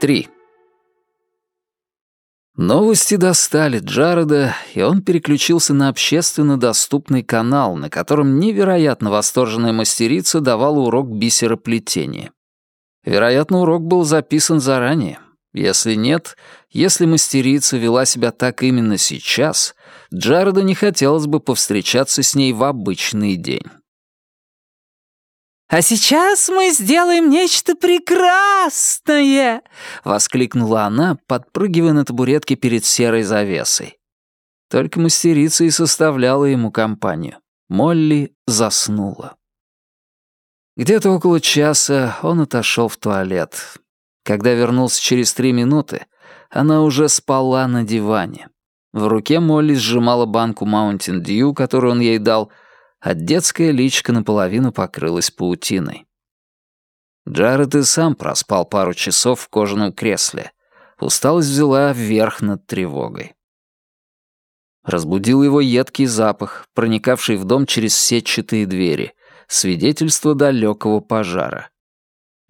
3. Новости достали Джареда, и он переключился на общественно доступный канал, на котором невероятно восторженная мастерица давала урок бисероплетения. Вероятно, урок был записан заранее. Если нет, если мастерица вела себя так именно сейчас, Джареду не хотелось бы повстречаться с ней в обычный день. «А сейчас мы сделаем нечто прекрасное!» — воскликнула она, подпрыгивая на табуретке перед серой завесой. Только мастерица и составляла ему компанию. Молли заснула. Где-то около часа он отошел в туалет. Когда вернулся через три минуты, она уже спала на диване. В руке Молли сжимала банку Mountain Dew, которую он ей дал — а детская личка наполовину покрылась паутиной. Джаред и сам проспал пару часов в кожаном кресле. Усталость взяла вверх над тревогой. Разбудил его едкий запах, проникавший в дом через сетчатые двери, свидетельство далекого пожара.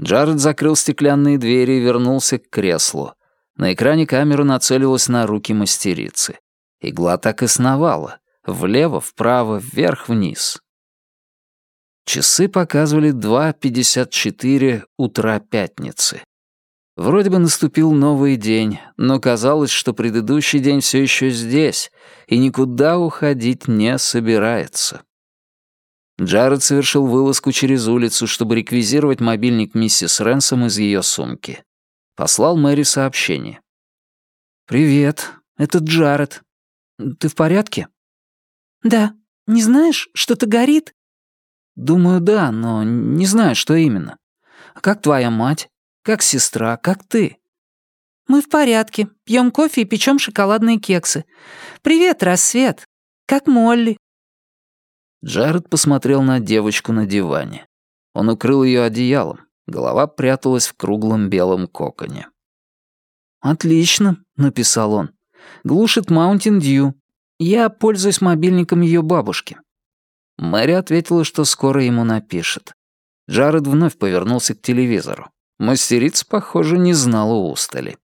Джаред закрыл стеклянные двери и вернулся к креслу. На экране камера нацелилась на руки мастерицы. Игла так и сновала. Влево, вправо, вверх-вниз. Часы показывали 2.54 утра пятницы. Вроде бы наступил новый день, но казалось, что предыдущий день все еще здесь и никуда уходить не собирается. Джаред совершил вылазку через улицу, чтобы реквизировать мобильник миссис Ренсом из ее сумки. Послал Мэри сообщение. «Привет, это Джаред. Ты в порядке?» «Да. Не знаешь, что-то горит?» «Думаю, да, но не знаю, что именно. Как твоя мать? Как сестра? Как ты?» «Мы в порядке. Пьем кофе и печем шоколадные кексы. Привет, рассвет. Как Молли?» Джаред посмотрел на девочку на диване. Он укрыл ее одеялом. Голова пряталась в круглом белом коконе. «Отлично», — написал он. «Глушит Маунтин Дью. Я пользуюсь мобильником ее бабушки». Мэри ответила, что скоро ему напишет. Джаред вновь повернулся к телевизору. Мастерица, похоже, не знала устали.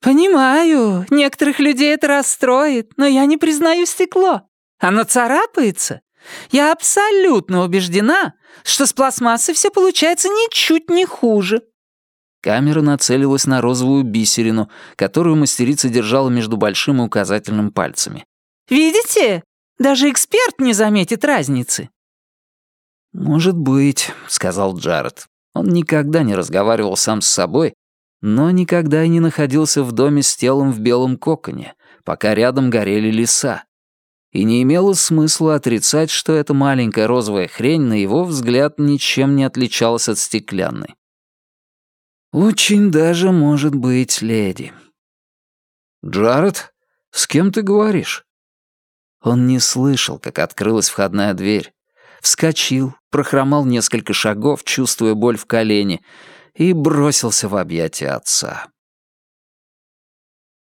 «Понимаю, некоторых людей это расстроит, но я не признаю стекло. Оно царапается. Я абсолютно убеждена, что с пластмассой все получается ничуть не хуже». Камера нацелилась на розовую бисерину, которую мастерица держала между большим и указательным пальцами. «Видите? Даже эксперт не заметит разницы». «Может быть», — сказал Джаред. Он никогда не разговаривал сам с собой, но никогда и не находился в доме с телом в белом коконе, пока рядом горели леса. И не имело смысла отрицать, что эта маленькая розовая хрень, на его взгляд, ничем не отличалась от стеклянной. «Очень даже может быть, леди». «Джаред, с кем ты говоришь?» Он не слышал, как открылась входная дверь. Вскочил, прохромал несколько шагов, чувствуя боль в колене, и бросился в объятия отца.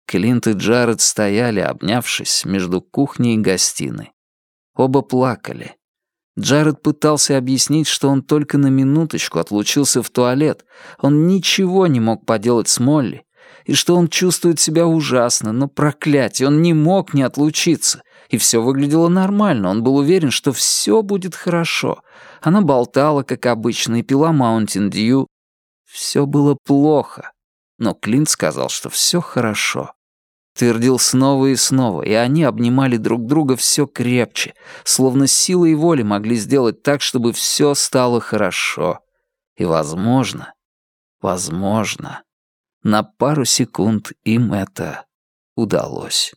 Клинт и Джаред стояли, обнявшись, между кухней и гостиной. Оба плакали. Джаред пытался объяснить, что он только на минуточку отлучился в туалет, он ничего не мог поделать с Молли, и что он чувствует себя ужасно, но проклятие, он не мог не отлучиться, и все выглядело нормально, он был уверен, что все будет хорошо. Она болтала, как обычно, и пила Маунтин Дью. Все было плохо, но Клинт сказал, что все хорошо. Твердил снова и снова, и они обнимали друг друга все крепче, словно силой воли могли сделать так, чтобы все стало хорошо. И, возможно, возможно, на пару секунд им это удалось.